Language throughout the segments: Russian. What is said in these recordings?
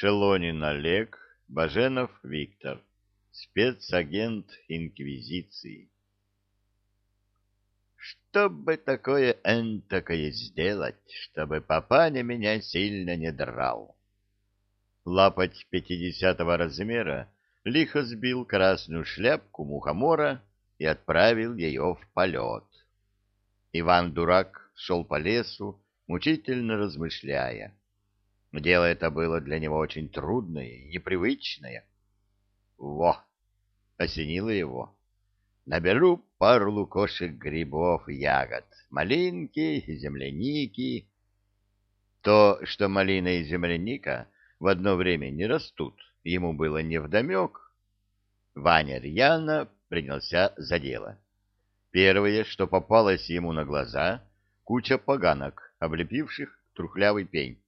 Шелонин Олег, Баженов Виктор, спецагент Инквизиции. Что бы такое энтакое сделать, чтобы папаня меня сильно не драл? Лапоть пятидесятого размера лихо сбил красную шляпку мухомора и отправил ее в полет. Иван-дурак шел по лесу, мучительно размышляя. Дело это было для него очень трудное и непривычное. Во! Осенило его. Наберу пару лукошек грибов и ягод, малинки, земляники. То, что малина и земляника в одно время не растут, ему было невдомек. Ваня рьяно принялся за дело. Первое, что попалось ему на глаза, куча поганок, облепивших трухлявый пень.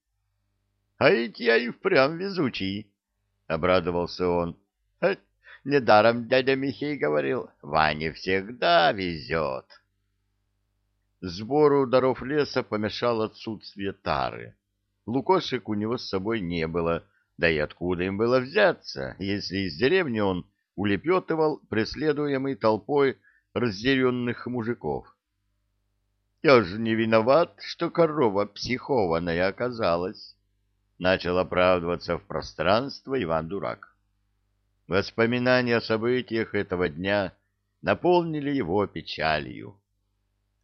А ведь я и впрямь везучий, — обрадовался он. — Недаром дядя Михей говорил, Ване всегда везет. Сбору даров леса помешал отсутствие тары. Лукошек у него с собой не было, да и откуда им было взяться, если из деревни он улепетывал преследуемый толпой разъяренных мужиков. Я же не виноват, что корова психованная оказалась начал оправдываться в пространство Иван-дурак. Воспоминания о событиях этого дня наполнили его печалью.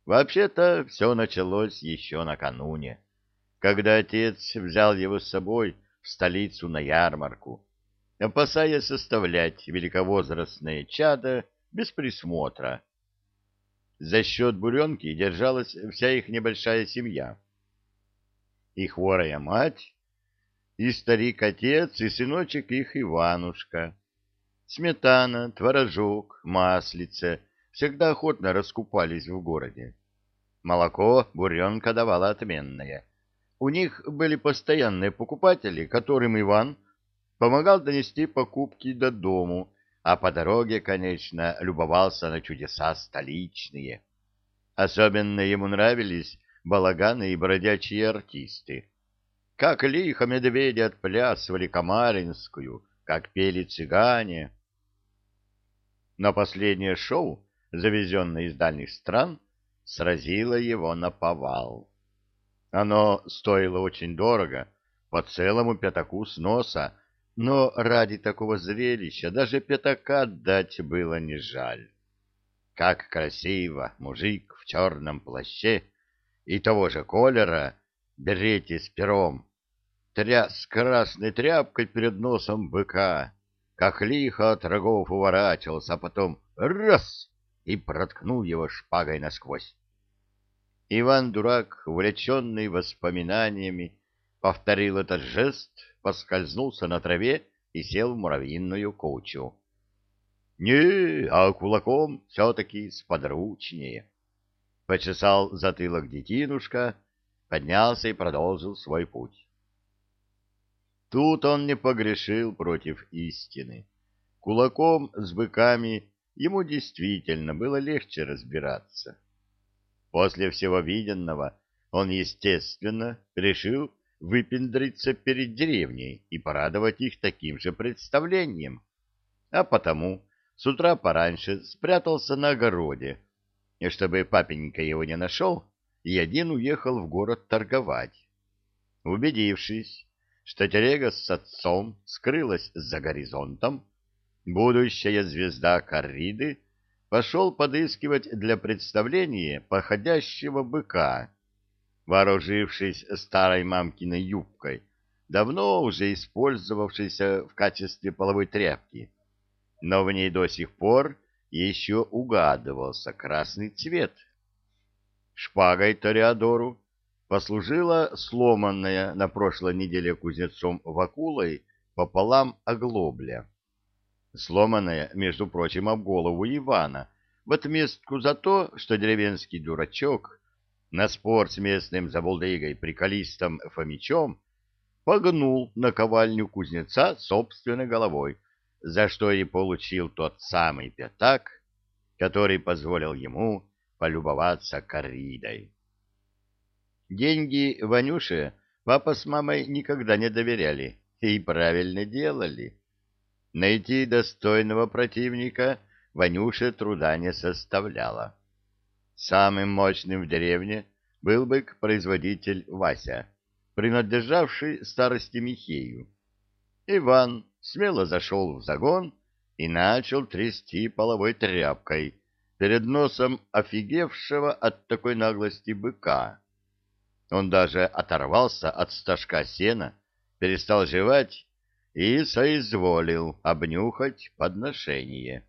Вообще-то все началось еще накануне, когда отец взял его с собой в столицу на ярмарку, опасаясь составлять великовозрастное чадо без присмотра. За счет буренки держалась вся их небольшая семья. И хворая мать и старик-отец, и сыночек их Иванушка. Сметана, творожок, маслице всегда охотно раскупались в городе. Молоко буренка давала отменное. У них были постоянные покупатели, которым Иван помогал донести покупки до дому, а по дороге, конечно, любовался на чудеса столичные. Особенно ему нравились балаганы и бродячие артисты как лихо медведи отплясывали Камаринскую, как пели цыгане. Но последнее шоу, завезенное из дальних стран, сразило его на повал. Оно стоило очень дорого, по целому пятаку с носа, но ради такого зрелища даже пятака отдать было не жаль. Как красиво мужик в черном плаще и того же колера, берете с пером, тряс красной тряпкой перед носом быка, как лихо от рогов уворачивался, а потом раз и проткнул его шпагой насквозь. Иван-дурак, увлеченный воспоминаниями, повторил этот жест, поскользнулся на траве и сел в муравьиную кучу. Не, а кулаком все-таки сподручнее. Почесал затылок детинушка, поднялся и продолжил свой путь. Тут он не погрешил против истины. Кулаком с быками ему действительно было легче разбираться. После всего виденного он, естественно, решил выпендриться перед деревней и порадовать их таким же представлением. А потому с утра пораньше спрятался на огороде, и чтобы папенька его не нашел, и один уехал в город торговать. Убедившись, что телега с отцом скрылась за горизонтом, будущая звезда корриды пошел подыскивать для представления походящего быка, вооружившись старой мамкиной юбкой, давно уже использовавшейся в качестве половой тряпки, но в ней до сих пор еще угадывался красный цвет. Шпагой Тореадору послужила сломанная на прошлой неделе кузнецом Вакулой пополам оглобля. Сломанная, между прочим, об голову Ивана, в отместку за то, что деревенский дурачок на спор с местным забулдыгой приколистом Фомичом погнул на ковальню кузнеца собственной головой, за что и получил тот самый пятак, который позволил ему полюбоваться коридой. Деньги Ванюше папа с мамой никогда не доверяли, И правильно делали. Найти достойного противника Ванюше труда не составляло. Самым мощным в деревне был бык-производитель Вася, принадлежавший старости Михею. Иван смело зашел в загон и начал трясти половой тряпкой перед носом офигевшего от такой наглости быка. Он даже оторвался от стажка сена, перестал жевать и соизволил обнюхать подношение.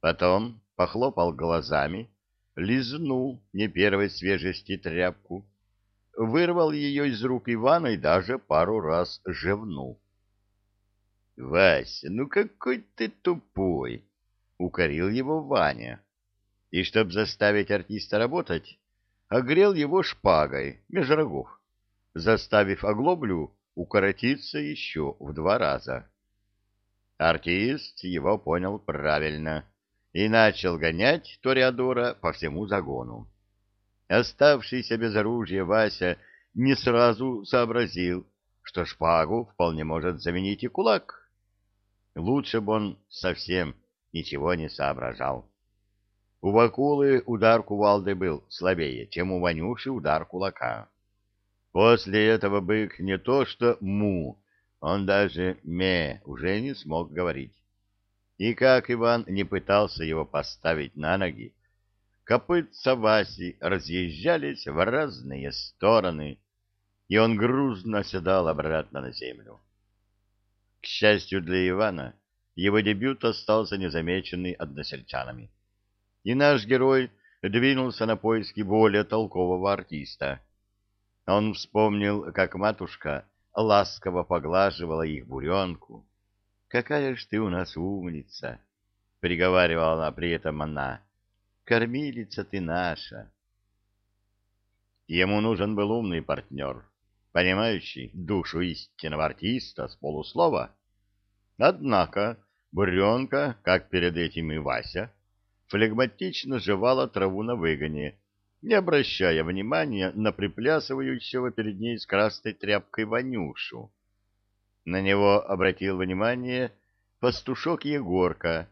Потом похлопал глазами, лизнул не первой свежести тряпку, вырвал ее из рук Ивана и даже пару раз жевнул. — Вася, ну какой ты тупой! — укорил его Ваня. И, чтобы заставить артиста работать, огрел его шпагой меж рогов, заставив оглоблю укоротиться еще в два раза. Артист его понял правильно и начал гонять Ториадора по всему загону. Оставшийся без оружия Вася не сразу сообразил, что шпагу вполне может заменить и кулак. Лучше бы он совсем ничего не соображал. У Вакулы удар кувалды был слабее, чем у Ванюши удар кулака. После этого бык не то что му, он даже ме уже не смог говорить. И как Иван не пытался его поставить на ноги, копытца Васи разъезжались в разные стороны, и он грузно оседал обратно на землю. К счастью для Ивана, его дебют остался незамеченный односельчанами. И наш герой двинулся на поиски более толкового артиста — он вспомнил, как матушка ласково поглаживала их буренку. «Какая ж ты у нас умница!» — приговаривала при этом она. «Кормилица ты наша!» Ему нужен был умный партнер, понимающий душу истинного артиста с полуслова. Однако буренка, как перед этим и Вася, флегматично жевала траву на выгоне, не обращая внимания на приплясывающего перед ней с красной тряпкой Ванюшу. На него обратил внимание пастушок Егорка,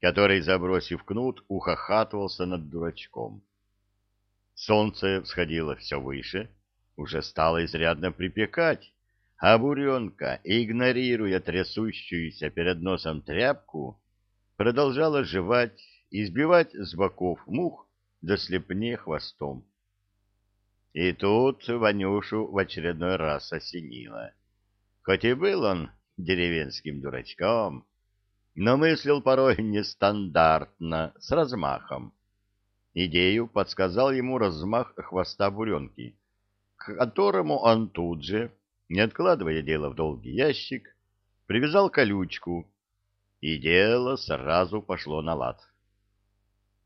который, забросив кнут, ухахатывался над дурачком. Солнце всходило все выше, уже стало изрядно припекать, а буренка, игнорируя трясущуюся перед носом тряпку, продолжала жевать и сбивать с боков мух да слепне хвостом. И тут Ванюшу в очередной раз осенило. Хоть и был он деревенским дурачком, но мыслил порой нестандартно, с размахом. Идею подсказал ему размах хвоста буренки, к которому он тут же, не откладывая дело в долгий ящик, привязал колючку, и дело сразу пошло на лад.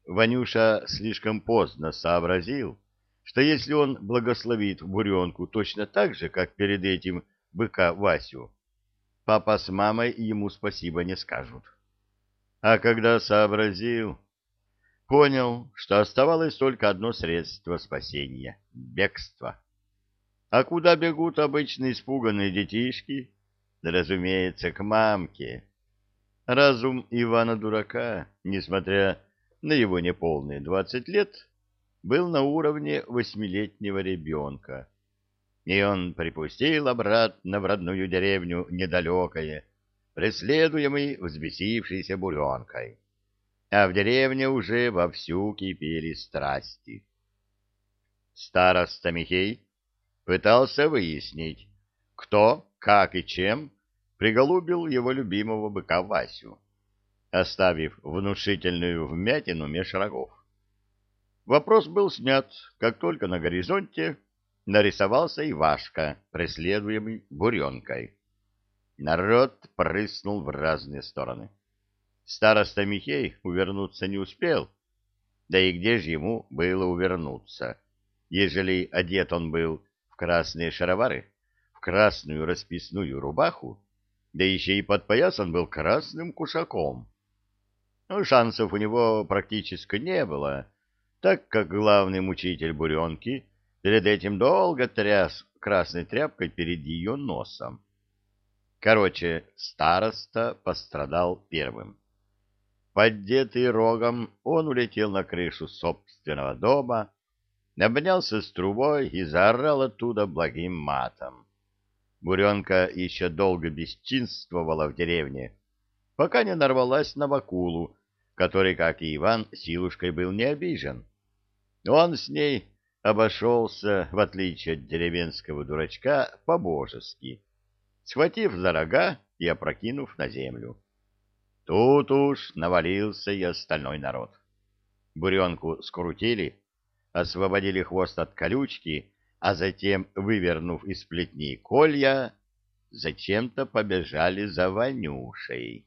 Ванюша слишком поздно сообразил, что если он благословит буренку точно так же, как перед этим быка Васю, папа с мамой ему спасибо не скажут. А когда сообразил, понял, что оставалось только одно средство спасения — бегство. А куда бегут обычно испуганные детишки? Разумеется, к мамке. Разум Ивана-дурака, несмотря на его неполные двадцать лет был на уровне восьмилетнего ребенка, и он припустил обратно в родную деревню недалекое, преследуемый взбесившейся буренкой. А в деревне уже вовсю кипели страсти. Староста Михей пытался выяснить, кто, как и чем приголубил его любимого быка Васю оставив внушительную вмятину меж рогов. Вопрос был снят, как только на горизонте нарисовался Ивашка, преследуемый буренкой. Народ прыснул в разные стороны. Староста Михей увернуться не успел, да и где же ему было увернуться, ежели одет он был в красные шаровары, в красную расписную рубаху, да еще и подпоясан был красным кушаком. Шансов у него практически не было, так как главный мучитель буренки перед этим долго тряс красной тряпкой перед ее носом. Короче, староста пострадал первым. Поддетый рогом, он улетел на крышу собственного дома, обнялся с трубой и заорал оттуда благим матом. Буренка еще долго бесчинствовала в деревне, пока не нарвалась на Вакулу, который, как и Иван, силушкой был не обижен. Он с ней обошелся, в отличие от деревенского дурачка, по-божески, схватив за рога и опрокинув на землю. Тут уж навалился и остальной народ. Буренку скрутили, освободили хвост от колючки, а затем, вывернув из плетни колья, зачем-то побежали за Ванюшей.